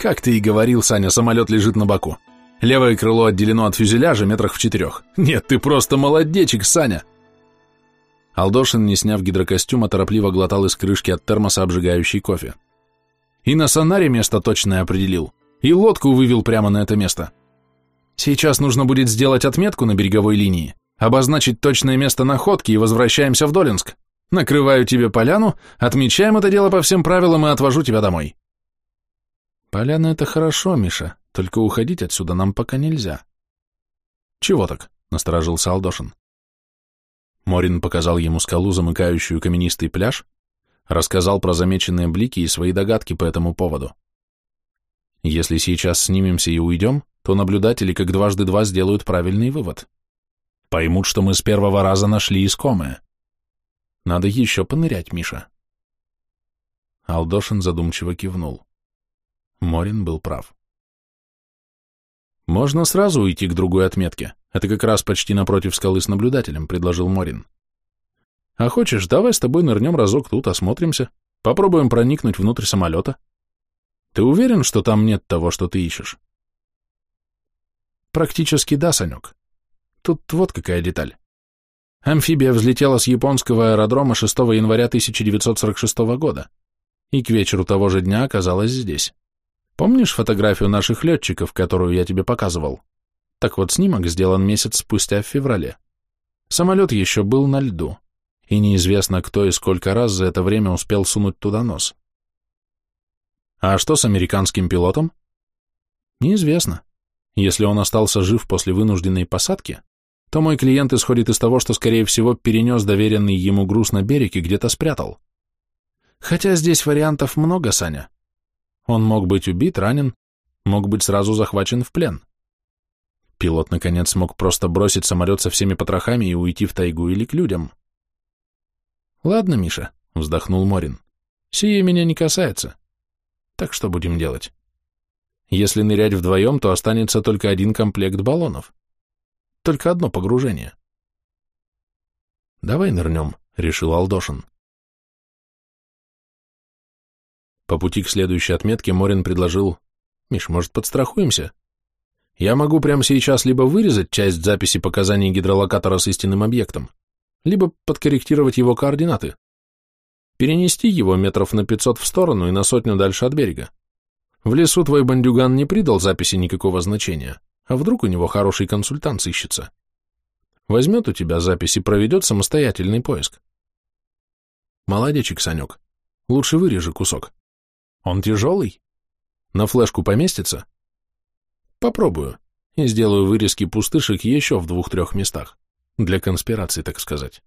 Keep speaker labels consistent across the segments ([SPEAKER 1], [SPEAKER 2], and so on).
[SPEAKER 1] Как ты и говорил, Саня, самолет лежит на боку. Левое крыло отделено от фюзеляжа метрах в четырех. Нет, ты просто молодечек, Саня!» Алдошин, не сняв гидрокостюма, торопливо глотал из крышки от термоса обжигающий кофе. «И на сонаре место точное определил, и лодку вывел прямо на это место. Сейчас нужно будет сделать отметку на береговой линии, обозначить точное место находки и возвращаемся в Долинск. Накрываю тебе поляну, отмечаем это дело по всем правилам и отвожу тебя домой». «Поляна — это хорошо, Миша, только уходить отсюда нам пока нельзя». «Чего так?» — насторожился Алдошин. Морин показал ему скалу, замыкающую каменистый пляж, рассказал про замеченные блики и свои догадки по этому поводу. Если сейчас снимемся и уйдем, то наблюдатели как дважды два сделают правильный вывод. Поймут, что мы с первого раза нашли искомое. Надо еще понырять, Миша. Алдошин задумчиво кивнул. Морин был прав. Можно сразу уйти к другой отметке. Это как раз почти напротив скалы с наблюдателем, предложил Морин. А хочешь, давай с тобой нырнем разок тут, осмотримся. Попробуем проникнуть внутрь самолета. Ты уверен, что там нет того, что ты ищешь? Практически да, Санек. Тут вот какая деталь. Амфибия взлетела с японского аэродрома 6 января 1946 года и к вечеру того же дня оказалась здесь. Помнишь фотографию наших летчиков, которую я тебе показывал? Так вот, снимок сделан месяц спустя в феврале. Самолет еще был на льду, и неизвестно, кто и сколько раз за это время успел сунуть туда нос. А что с американским пилотом? Неизвестно. Если он остался жив после вынужденной посадки, то мой клиент исходит из того, что, скорее всего, перенес доверенный ему груз на берег и где-то спрятал. Хотя здесь вариантов много, Саня. Он мог быть убит, ранен, мог быть сразу захвачен в плен. Пилот, наконец, смог просто бросить самолет со всеми потрохами и уйти в тайгу или к людям. «Ладно, Миша», — вздохнул Морин, — «сие меня не касается. Так что будем делать? Если нырять вдвоем, то останется только один комплект баллонов. Только одно погружение». «Давай нырнем», — решил Алдошин. По пути к следующей отметке Морин предложил, «Миш, может, подстрахуемся? Я могу прямо сейчас либо вырезать часть записи показаний гидролокатора с истинным объектом, либо подкорректировать его координаты, перенести его метров на 500 в сторону и на сотню дальше от берега. В лесу твой бандюган не придал записи никакого значения, а вдруг у него хороший консультант сыщется. Возьмет у тебя запись и проведет самостоятельный поиск. Молодечек, Санек, лучше вырежи кусок. Он тяжелый? На флешку поместится? Попробую. И сделаю вырезки пустышек еще в двух-трех местах. Для конспирации, так сказать.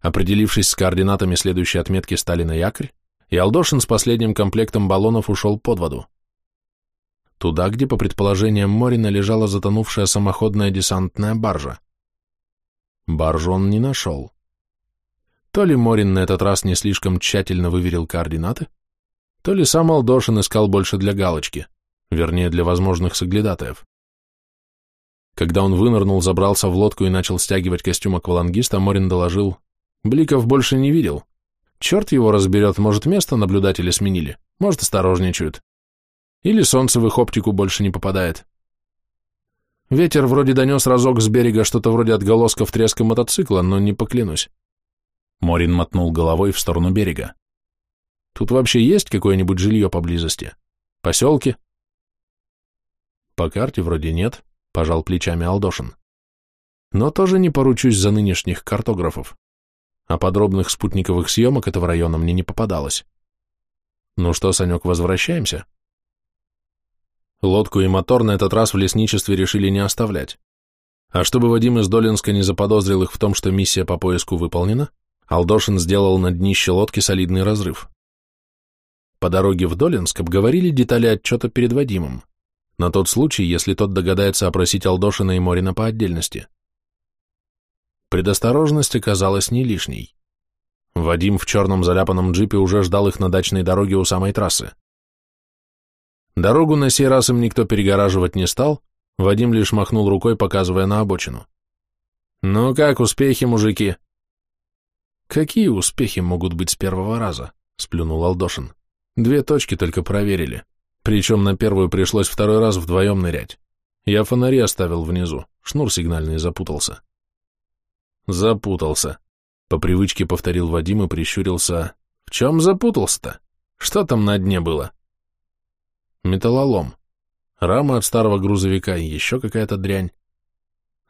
[SPEAKER 1] Определившись с координатами следующей отметки стали на якорь, и Алдошин с последним комплектом баллонов ушел под воду. Туда, где, по предположениям Морина, лежала затонувшая самоходная десантная баржа. Баржу он не нашел. То ли Морин на этот раз не слишком тщательно выверил координаты, то ли сам Алдошин искал больше для галочки, вернее, для возможных соглядатаев. Когда он вынырнул, забрался в лодку и начал стягивать костюм аквалангиста, Морин доложил, «Бликов больше не видел. Черт его разберет, может, место наблюдатели сменили, может, осторожничают. Или солнце в их оптику больше не попадает. Ветер вроде донес разок с берега что-то вроде отголосков треска мотоцикла, но не поклянусь. Морин мотнул головой в сторону берега. Тут вообще есть какое-нибудь жилье поблизости? Поселки? По карте вроде нет, пожал плечами Алдошин. Но тоже не поручусь за нынешних картографов. А подробных спутниковых съемок этого района мне не попадалось. Ну что, Санек, возвращаемся? Лодку и мотор на этот раз в лесничестве решили не оставлять. А чтобы Вадим из Долинска не заподозрил их в том, что миссия по поиску выполнена, Алдошин сделал на днище лодки солидный разрыв. По дороге в Долинск обговорили детали отчета перед Вадимом, на тот случай, если тот догадается опросить Алдошина и Морина по отдельности. Предосторожность оказалась не лишней. Вадим в черном заляпанном джипе уже ждал их на дачной дороге у самой трассы. Дорогу на сей раз им никто перегораживать не стал, Вадим лишь махнул рукой, показывая на обочину. «Ну как, успехи, мужики?» «Какие успехи могут быть с первого раза?» — сплюнул Алдошин. Две точки только проверили. Причем на первую пришлось второй раз вдвоем нырять. Я фонари оставил внизу, шнур сигнальный запутался. Запутался. По привычке повторил Вадим и прищурился. В чем запутался-то? Что там на дне было? Металлолом. Рама от старого грузовика и еще какая-то дрянь.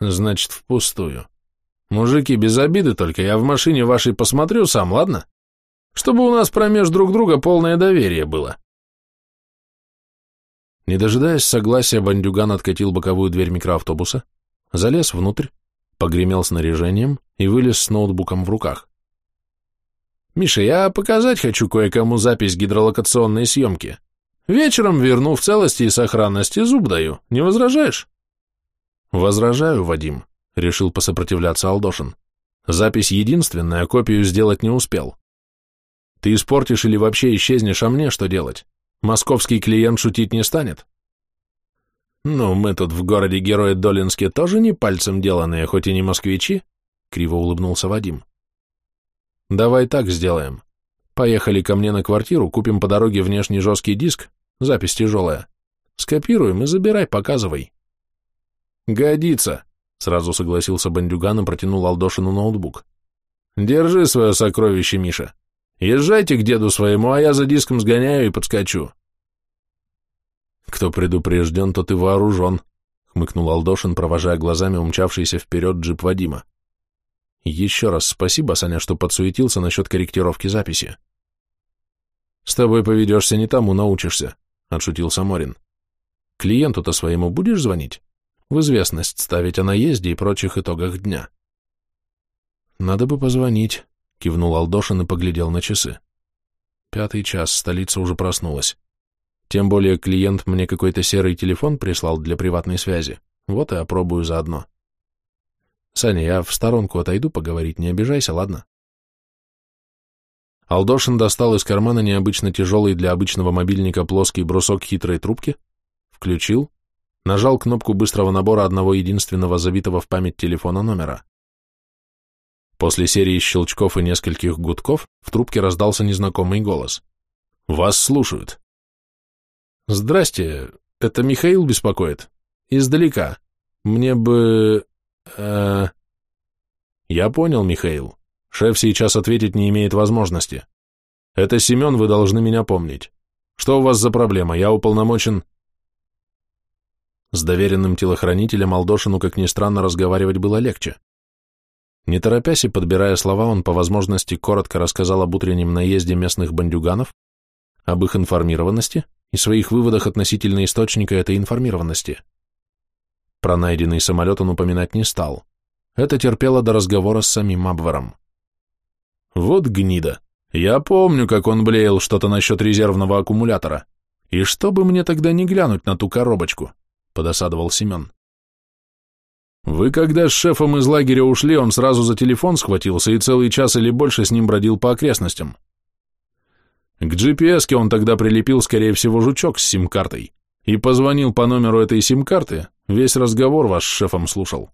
[SPEAKER 1] Значит, впустую. Мужики, без обиды только, я в машине вашей посмотрю сам, ладно? Чтобы у нас промеж друг друга полное доверие было. Не дожидаясь согласия, бандюган откатил боковую дверь микроавтобуса, залез внутрь, погремел снаряжением и вылез с ноутбуком в руках. «Миша, я показать хочу кое-кому запись гидролокационной съемки. Вечером верну в целости и сохранности, зуб даю. Не возражаешь?» «Возражаю, Вадим», — решил посопротивляться Алдошин. «Запись единственная, копию сделать не успел. Ты испортишь или вообще исчезнешь, а мне что делать? Московский клиент шутить не станет?» «Ну, мы тут в городе Герои Долинске тоже не пальцем деланные, хоть и не москвичи», — криво улыбнулся Вадим. «Давай так сделаем. Поехали ко мне на квартиру, купим по дороге внешний жесткий диск, запись тяжелая. Скопируем и забирай, показывай». «Годится», — сразу согласился бандюган и протянул Алдошину ноутбук. «Держи свое сокровище, Миша. Езжайте к деду своему, а я за диском сгоняю и подскочу». «Кто предупрежден, тот и вооружен», — хмыкнул Алдошин, провожая глазами умчавшийся вперед джип Вадима. «Еще раз спасибо, Саня, что подсуетился насчет корректировки записи». «С тобой поведешься не тому, научишься», — отшутился Морин. «Клиенту-то своему будешь звонить?» В известность ставить о наезде и прочих итогах дня. «Надо бы позвонить», — кивнул Алдошин и поглядел на часы. «Пятый час, столица уже проснулась. Тем более клиент мне какой-то серый телефон прислал для приватной связи. Вот и опробую заодно. Саня, я в сторонку отойду поговорить, не обижайся, ладно?» Алдошин достал из кармана необычно тяжелый для обычного мобильника плоский брусок хитрой трубки, включил, нажал кнопку быстрого набора одного единственного забитого в память телефона номера. После серии щелчков и нескольких гудков в трубке раздался незнакомый голос. «Вас слушают». «Здрасте, это Михаил беспокоит. Издалека. Мне бы... Э... Я понял, Михаил. Шеф сейчас ответить не имеет возможности. Это Семен, вы должны меня помнить. Что у вас за проблема? Я уполномочен... С доверенным телохранителем Алдошину, как ни странно, разговаривать было легче. Не торопясь и подбирая слова, он по возможности коротко рассказал об утреннем наезде местных бандюганов, об их информированности и своих выводах относительно источника этой информированности. Про найденный самолет он упоминать не стал. Это терпело до разговора с самим Абваром. «Вот гнида. Я помню, как он блеял что-то насчет резервного аккумулятора. И что бы мне тогда не глянуть на ту коробочку?» — подосадовал Семен. «Вы когда с шефом из лагеря ушли, он сразу за телефон схватился и целый час или больше с ним бродил по окрестностям. К GPS-ке он тогда прилепил, скорее всего, жучок с сим-картой и позвонил по номеру этой сим-карты, весь разговор ваш с шефом слушал.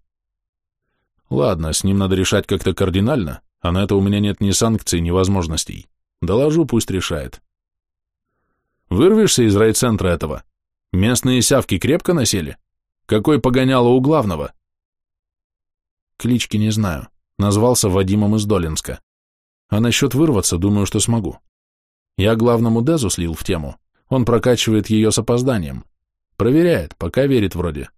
[SPEAKER 1] Ладно, с ним надо решать как-то кардинально, а на это у меня нет ни санкций, ни возможностей. Доложу, пусть решает. Вырвешься из райцентра этого, Местные сявки крепко насели? Какой погоняло у главного? Клички не знаю. Назвался Вадимом из Долинска. А насчет вырваться, думаю, что смогу. Я главному Дезу слил в тему. Он прокачивает ее с опозданием. Проверяет, пока верит вроде.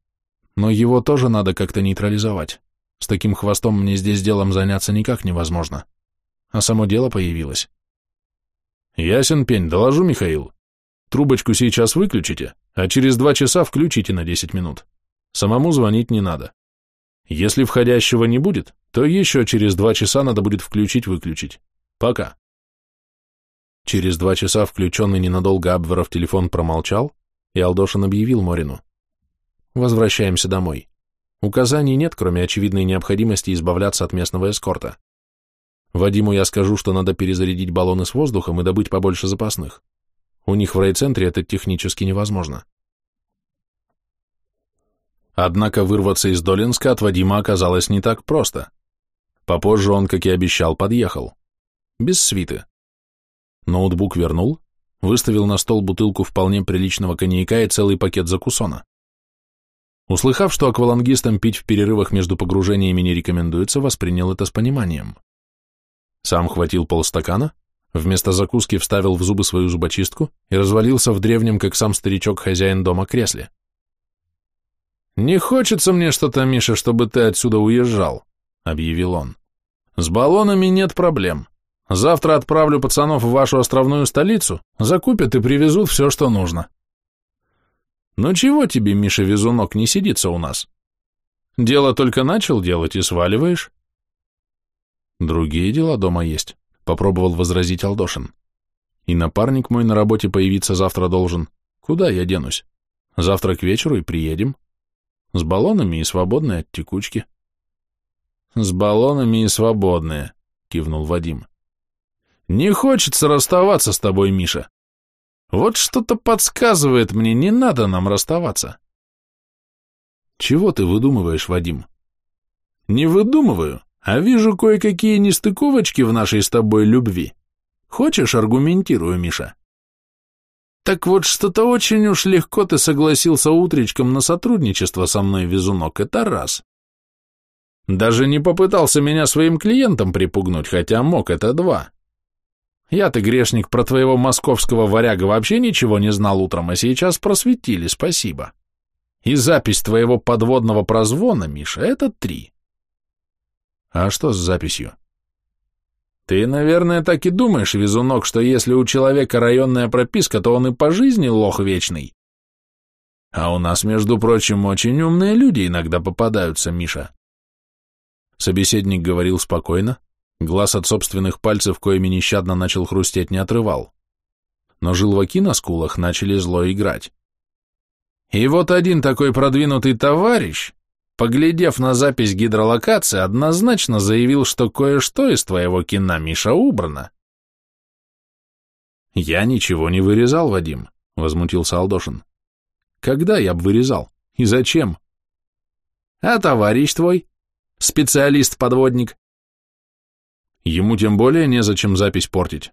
[SPEAKER 1] Но его тоже надо как-то нейтрализовать. С таким хвостом мне здесь делом заняться никак невозможно. А само дело появилось. Ясен пень, доложу, Михаил. Трубочку сейчас выключите, а через два часа включите на 10 минут. Самому звонить не надо. Если входящего не будет, то еще через два часа надо будет включить-выключить. Пока. Через два часа включенный ненадолго Абверов телефон промолчал, и Алдошин объявил Морину. Возвращаемся домой. Указаний нет, кроме очевидной необходимости избавляться от местного эскорта. Вадиму я скажу, что надо перезарядить баллоны с воздухом и добыть побольше запасных. У них в райцентре это технически невозможно. Однако вырваться из Долинска от Вадима оказалось не так просто. Попозже он, как и обещал, подъехал. Без свиты. Ноутбук вернул, выставил на стол бутылку вполне приличного коньяка и целый пакет закусона. Услыхав, что аквалангистам пить в перерывах между погружениями не рекомендуется, воспринял это с пониманием. Сам хватил полстакана, вместо закуски вставил в зубы свою зубочистку и развалился в древнем, как сам старичок-хозяин дома, кресле. «Не хочется мне что-то, Миша, чтобы ты отсюда уезжал», — объявил он. «С баллонами нет проблем. Завтра отправлю пацанов в вашу островную столицу, закупят и привезут все, что нужно». «Ну чего тебе, Миша Везунок, не сидится у нас? Дело только начал делать и сваливаешь?» «Другие дела дома есть», — попробовал возразить Алдошин. «И напарник мой на работе появиться завтра должен. Куда я денусь? Завтра к вечеру и приедем. С баллонами и свободные от текучки». «С баллонами и свободные», — кивнул Вадим. «Не хочется расставаться с тобой, Миша. Вот что-то подсказывает мне, не надо нам расставаться». «Чего ты выдумываешь, Вадим?» «Не выдумываю. А вижу кое-какие нестыковочки в нашей с тобой любви. Хочешь, аргументирую, Миша? Так вот, что-то очень уж легко ты согласился утречком на сотрудничество со мной, везунок, это раз. Даже не попытался меня своим клиентам припугнуть, хотя мог, это два. Я-то, грешник, про твоего московского варяга вообще ничего не знал утром, а сейчас просветили, спасибо. И запись твоего подводного прозвона, Миша, это три. А что с записью? Ты, наверное, так и думаешь, везунок, что если у человека районная прописка, то он и по жизни лох вечный. А у нас, между прочим, очень умные люди иногда попадаются, Миша. Собеседник говорил спокойно, глаз от собственных пальцев, коими нещадно начал хрустеть, не отрывал. Но желваки на скулах начали зло играть. И вот один такой продвинутый товарищ поглядев на запись гидролокации, однозначно заявил, что кое-что из твоего кино, Миша, убрано. «Я ничего не вырезал, Вадим», — возмутился Алдошин. «Когда я бы вырезал? И зачем?» «А товарищ твой? Специалист-подводник?» «Ему тем более незачем запись портить».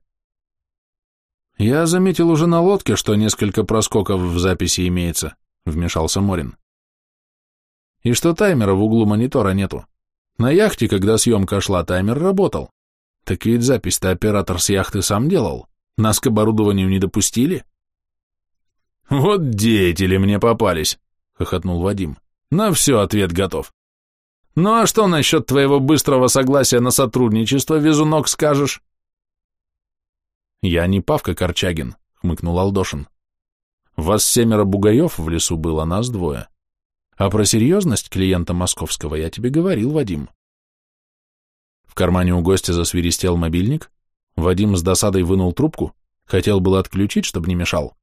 [SPEAKER 1] «Я заметил уже на лодке, что несколько проскоков в записи имеется», — вмешался Морин. И что таймера в углу монитора нету. На яхте, когда съемка шла, таймер работал. Так ведь запись-то оператор с яхты сам делал. Нас к оборудованию не допустили. Вот деятели мне попались, хохотнул Вадим. На все ответ готов. Ну а что насчет твоего быстрого согласия на сотрудничество, везунок, скажешь? Я не Павка Корчагин, хмыкнул Алдошин. Вас семеро бугаев в лесу было, нас двое. А про серьезность клиента московского я тебе говорил, Вадим. В кармане у гостя засвиристел мобильник, Вадим с досадой вынул трубку, хотел было отключить, чтобы не мешал.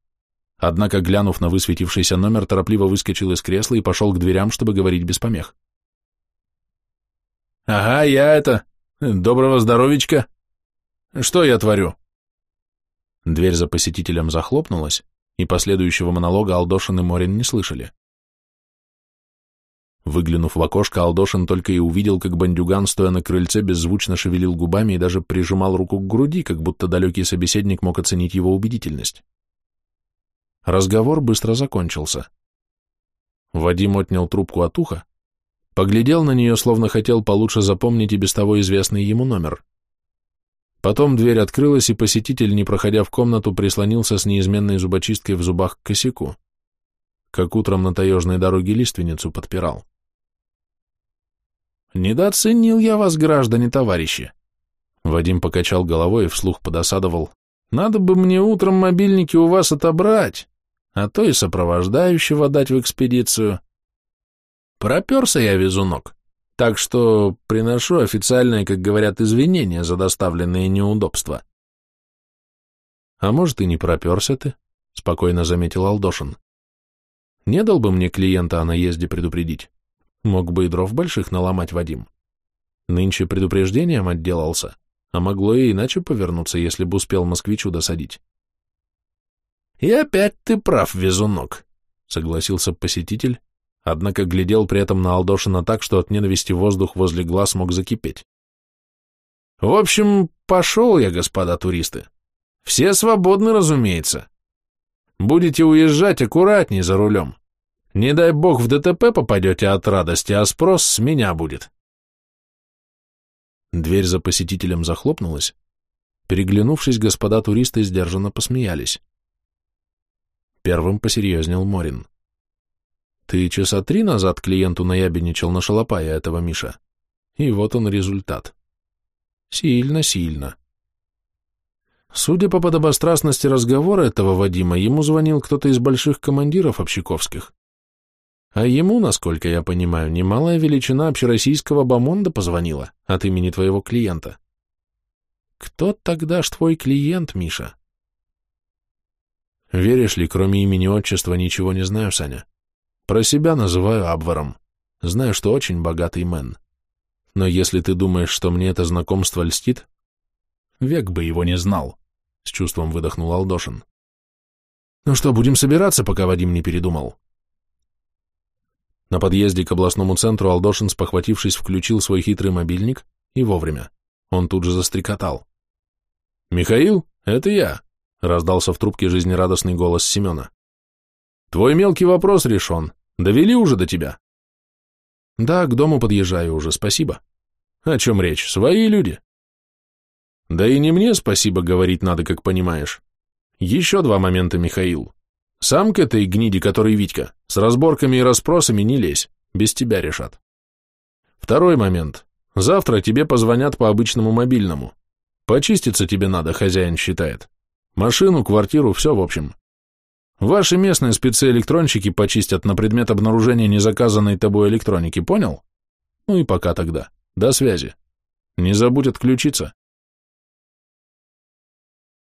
[SPEAKER 1] Однако, глянув на высветившийся номер, торопливо выскочил из кресла и пошел к дверям, чтобы говорить без помех. «Ага, я это... Доброго здоровичка. Что я творю?» Дверь за посетителем захлопнулась, и последующего монолога Алдошин и Морин не слышали. Выглянув в окошко, Алдошин только и увидел, как бандюган, стоя на крыльце, беззвучно шевелил губами и даже прижимал руку к груди, как будто далекий собеседник мог оценить его убедительность. Разговор быстро закончился. Вадим отнял трубку от уха, поглядел на нее, словно хотел получше запомнить и без того известный ему номер. Потом дверь открылась, и посетитель, не проходя в комнату, прислонился с неизменной зубочисткой в зубах к косяку, как утром на таежной дороге лиственницу подпирал. Недооценил я вас, граждане товарищи. Вадим покачал головой и вслух подосадовал. Надо бы мне утром мобильники у вас отобрать, а то и сопровождающего дать в экспедицию. Проперся я везунок, так что приношу официальное, как говорят, извинения за доставленные неудобства. А может, и не проперся ты, спокойно заметил Алдошин. Не дал бы мне клиента о наезде предупредить. Мог бы и дров больших наломать Вадим. Нынче предупреждением отделался, а могло и иначе повернуться, если бы успел москвичу досадить. «И опять ты прав, везунок», — согласился посетитель, однако глядел при этом на Алдошина так, что от ненависти воздух возле глаз мог закипеть. «В общем, пошел я, господа туристы. Все свободны, разумеется. Будете уезжать аккуратней за рулем. Не дай бог в ДТП попадете от радости, а спрос с меня будет. Дверь за посетителем захлопнулась. Переглянувшись, господа туристы сдержанно посмеялись. Первым посерьезнел Морин. Ты часа три назад клиенту наябедничал на шалопая этого Миша. И вот он результат. Сильно, сильно. Судя по подобострастности разговора этого Вадима, ему звонил кто-то из больших командиров общаковских. А ему, насколько я понимаю, немалая величина общероссийского бомонда позвонила от имени твоего клиента. Кто тогда ж твой клиент, Миша? Веришь ли, кроме имени отчества ничего не знаю, Саня. Про себя называю Абваром. Знаю, что очень богатый мэн. Но если ты думаешь, что мне это знакомство льстит, век бы его не знал, — с чувством выдохнул Алдошин. Ну что, будем собираться, пока Вадим не передумал? На подъезде к областному центру Алдошин, спохватившись, включил свой хитрый мобильник, и вовремя. Он тут же застрекотал. «Михаил, это я», — раздался в трубке жизнерадостный голос Семена. «Твой мелкий вопрос решен. Довели уже до тебя?» «Да, к дому подъезжаю уже, спасибо». «О чем речь? Свои люди». «Да и не мне спасибо говорить надо, как понимаешь. Еще два момента, Михаил. Сам к этой гниде, который Витька, с разборками и расспросами не лезь, без тебя решат. Второй момент. Завтра тебе позвонят по обычному мобильному. Почиститься тебе надо, хозяин считает. Машину, квартиру, все в общем. Ваши местные специэлектронщики почистят на предмет обнаружения незаказанной тобой электроники, понял? Ну и пока тогда. До связи. Не забудь отключиться.